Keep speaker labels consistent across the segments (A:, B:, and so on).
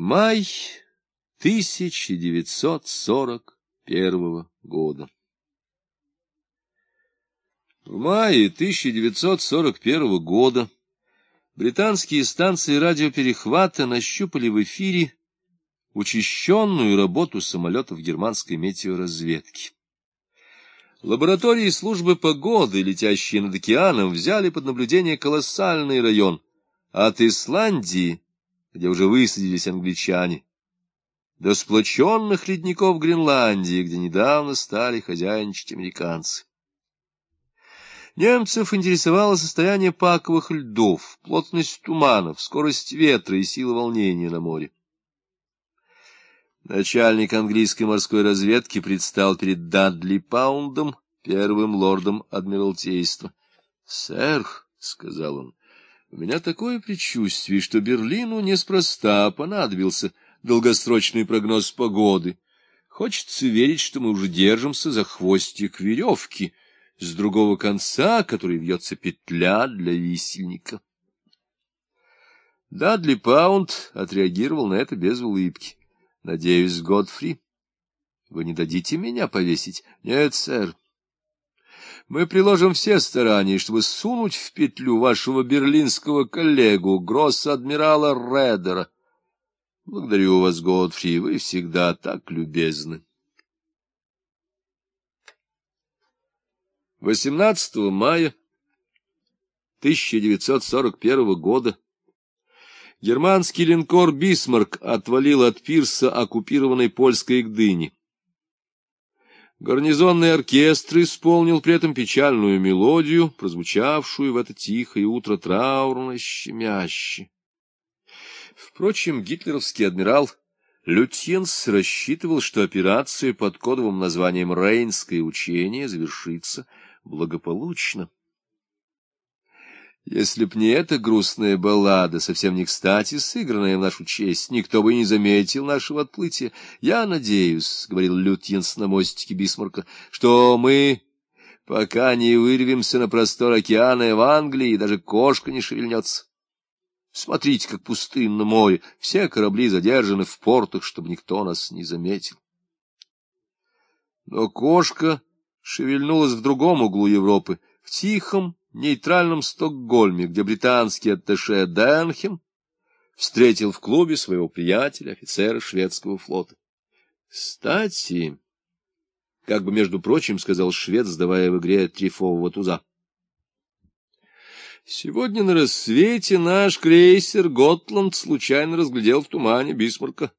A: Май 1941 года. В мае 1941 года британские станции радиоперехвата нащупали в эфире учащенную работу самолетов германской метеоразведки. Лаборатории службы погоды, летящие над океаном, взяли под наблюдение колоссальный район от Исландии где уже высадились англичане, до сплоченных ледников Гренландии, где недавно стали хозяйничать американцы. Немцев интересовало состояние паковых льдов, плотность туманов, скорость ветра и сила волнения на море. Начальник английской морской разведки предстал перед Дадли Паундом, первым лордом Адмиралтейства. — Сэр, — сказал он, у меня такое предчувствие, что Берлину неспроста понадобился долгосрочный прогноз погоды. Хочется верить, что мы уже держимся за хвостик веревки, с другого конца, который вьется петля для висельника. Дадли Паунд отреагировал на это без улыбки. — Надеюсь, Годфри, вы не дадите меня повесить? — Нет, сэр. Мы приложим все старания, чтобы сунуть в петлю вашего берлинского коллегу, гросс-адмирала Редера. Благодарю вас, Годфри, вы всегда так любезны. 18 мая 1941 года германский линкор «Бисмарк» отвалил от пирса оккупированной польской Гдыни. Гарнизонный оркестр исполнил при этом печальную мелодию, прозвучавшую в это тихое утро траурно щемяще. Впрочем, гитлеровский адмирал Лютьенс рассчитывал, что операция под кодовым названием «Рейнское учение» завершится благополучно. Если б не эта грустная баллада, совсем не кстати сыгранная в нашу честь, никто бы не заметил нашего отплытия. Я надеюсь, — говорил Лютьенс на мостике Бисмарка, — что мы, пока не вырвемся на простор океана в Англии, даже кошка не шевельнется. Смотрите, как пустынно море, все корабли задержаны в портах, чтобы никто нас не заметил. Но кошка шевельнулась в другом углу Европы, в тихом, нейтральном Стокгольме, где британский атташе Денхем встретил в клубе своего приятеля, офицера шведского флота. Кстати, как бы, между прочим, сказал швед, сдавая в игре трифового туза. Сегодня на рассвете наш крейсер «Готланд» случайно разглядел в тумане Бисмарка.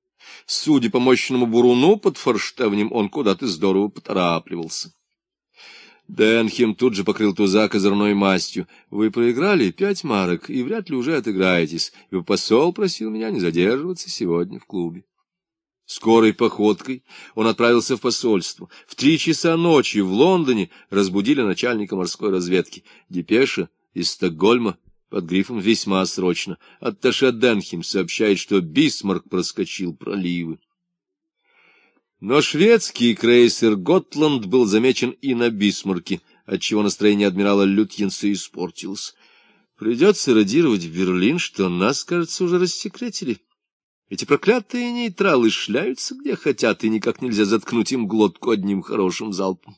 A: Судя по мощному буруну под форштевнем, он куда-то здорово поторапливался. Денхем тут же покрыл туза козырной мастью. Вы проиграли пять марок и вряд ли уже отыграетесь. И посол просил меня не задерживаться сегодня в клубе. Скорой походкой он отправился в посольство. В три часа ночи в Лондоне разбудили начальника морской разведки. Депеша из Стокгольма под грифом «Весьма срочно». Атташе Денхем сообщает, что Бисмарк проскочил проливы. Но шведский крейсер «Готланд» был замечен и на Бисмарке, отчего настроение адмирала Лютьенса испортилось. Придется радировать в Берлин, что нас, кажется, уже рассекретили. Эти проклятые нейтралы шляются где хотят, и никак нельзя заткнуть им глотку одним хорошим залпом.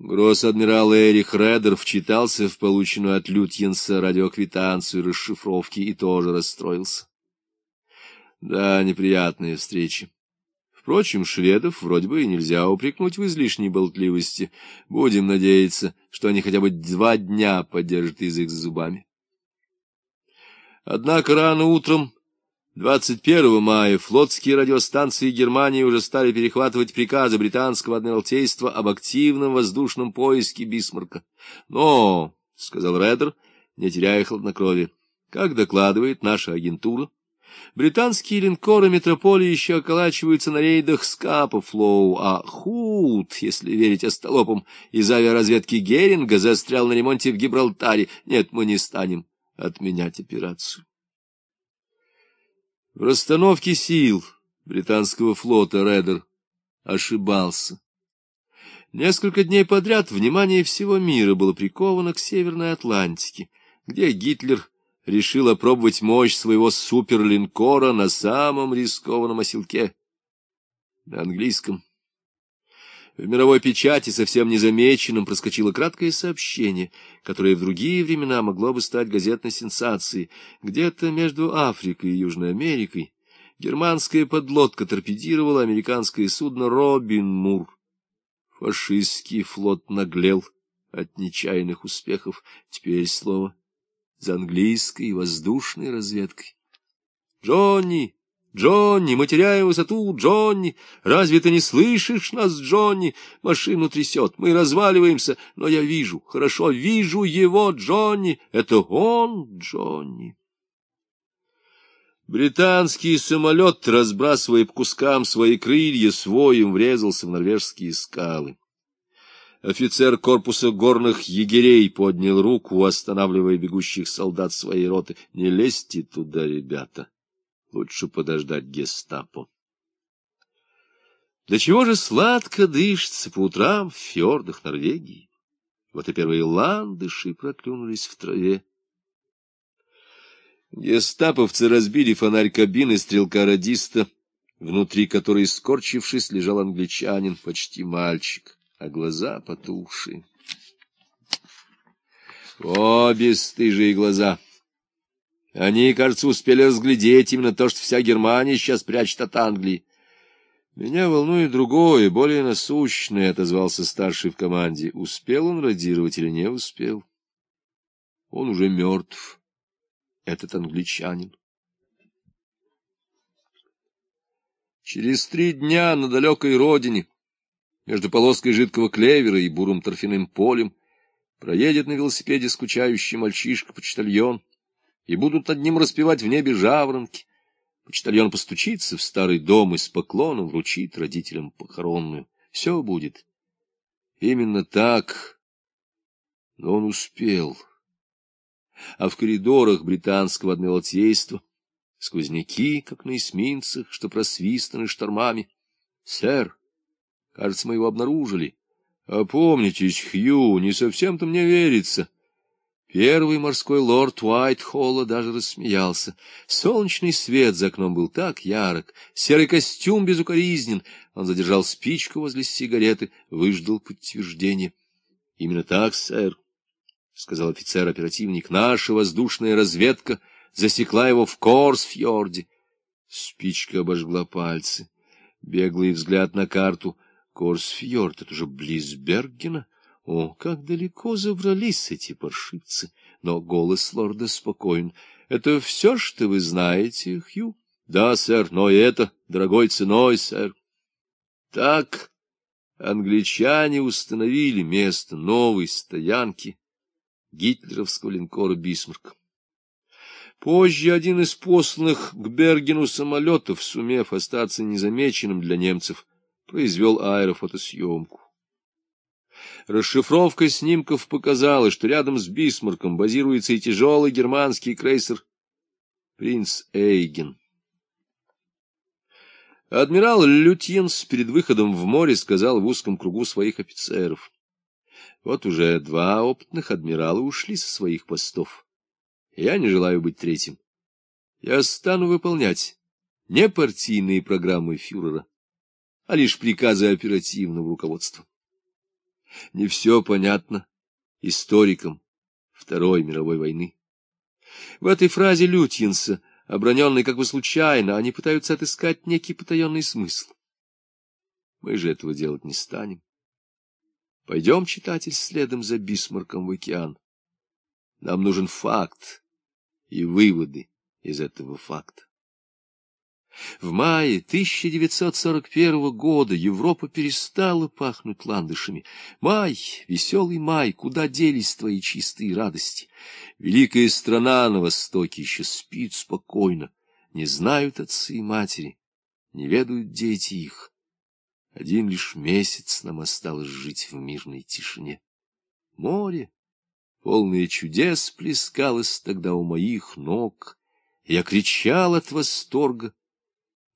A: Гросс-адмирал Эрих Редер вчитался в полученную от Лютьенса радиоквитанцию расшифровки и тоже расстроился. Да, неприятная встреча. Впрочем, шведов вроде бы и нельзя упрекнуть в излишней болтливости. Будем надеяться, что они хотя бы два дня подержат язык с зубами. Однако рано утром 21 мая флотские радиостанции Германии уже стали перехватывать приказы британского адмиралтейства об активном воздушном поиске Бисмарка. Но, — сказал Редер, не теряя хладнокровия, — как докладывает наша агентура, Британские линкоры метрополии еще околачиваются на рейдах Скапа Флоу, а Худ, если верить остолопам, из авиаразведки Геринга застрял на ремонте в Гибралтаре. Нет, мы не станем отменять операцию. В расстановке сил британского флота Редер ошибался. Несколько дней подряд внимание всего мира было приковано к Северной Атлантике, где Гитлер решил опробовать мощь своего суперлинкора на самом рискованном оселке, на английском. В мировой печати совсем незамеченным проскочило краткое сообщение, которое в другие времена могло бы стать газетной сенсацией. Где-то между Африкой и Южной Америкой германская подлодка торпедировала американское судно «Робин Мур». Фашистский флот наглел от нечаянных успехов. Теперь слово за английской воздушной разведкой. «Джонни! Джонни! Мы теряем высоту! Джонни! Разве ты не слышишь нас, Джонни? Машину трясет, мы разваливаемся, но я вижу, хорошо, вижу его, Джонни! Это он, Джонни!» Британский самолет, разбрасывая по кускам свои крылья, своим врезался в норвежские скалы. Офицер корпуса горных егерей поднял руку, останавливая бегущих солдат своей роты. «Не лезьте туда, ребята. Лучше подождать гестапо». Для чего же сладко дышится по утрам в фьордах Норвегии? Вот и первые ландыши проклюнулись в траве. Гестаповцы разбили фонарь кабины стрелка-радиста, внутри которой, скорчившись, лежал англичанин, почти мальчик, а глаза потухшие. О, бесстыжие глаза! Они, кажется, успели разглядеть именно то, что вся Германия сейчас прячет от Англии. Меня волнует другое, более насущное, — отозвался старший в команде. Успел он радировать или не успел? Он уже мертв этот англичанин. Через три дня на далекой родине, между полоской жидкого клевера и бурым торфяным полем, проедет на велосипеде скучающий мальчишка-почтальон, и будут над ним распевать в небе жаворонки. Почтальон постучится в старый дом и с поклоном вручит родителям похоронную. Все будет именно так, но он успел а в коридорах британского адмиралтейства сквозняки, как на эсминцах, что просвистаны штормами. — Сэр, кажется, мы его обнаружили. — Опомнитесь, Хью, не совсем-то мне верится. Первый морской лорд Уайтхолла даже рассмеялся. Солнечный свет за окном был так ярок, серый костюм безукоризнен. Он задержал спичку возле сигареты, выждал подтверждение. — Именно так, сэр. — сказал офицер-оперативник, — наша воздушная разведка засекла его в Корсфьорде. Спичка обожгла пальцы. Беглый взгляд на карту. Корсфьорд — это же близ Бергена. О, как далеко забрались эти паршивцы! Но голос лорда спокоен. — Это все, что вы знаете, Хью? — Да, сэр, но это дорогой ценой, сэр. Так англичане установили место новой стоянки гитлеровского линкора «Бисмарк». Позже один из посланных к Бергену самолетов, сумев остаться незамеченным для немцев, произвел аэрофотосъемку. Расшифровка снимков показала, что рядом с Бисмарком базируется и тяжелый германский крейсер «Принц Эйген». Адмирал Лютьенс перед выходом в море сказал в узком кругу своих офицеров. Вот уже два опытных адмирала ушли со своих постов. Я не желаю быть третьим. Я стану выполнять не партийные программы фюрера, а лишь приказы оперативного руководства. Не все понятно историкам Второй мировой войны. В этой фразе Лютьенса, оброненной как бы случайно, они пытаются отыскать некий потаенный смысл. Мы же этого делать не станем. Пойдем, читатель, следом за Бисмарком в океан. Нам нужен факт и выводы из этого факта. В мае 1941 года Европа перестала пахнуть ландышами. Май, веселый май, куда делись твои чистые радости? Великая страна на востоке еще спит спокойно. Не знают отцы и матери, не ведают дети их. Один лишь месяц нам осталось жить в мирной тишине. Море, полное чудес, плескалось тогда у моих ног. Я кричал от восторга,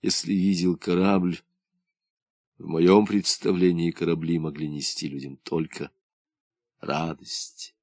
A: если видел корабль. В моем представлении корабли могли нести людям только радость.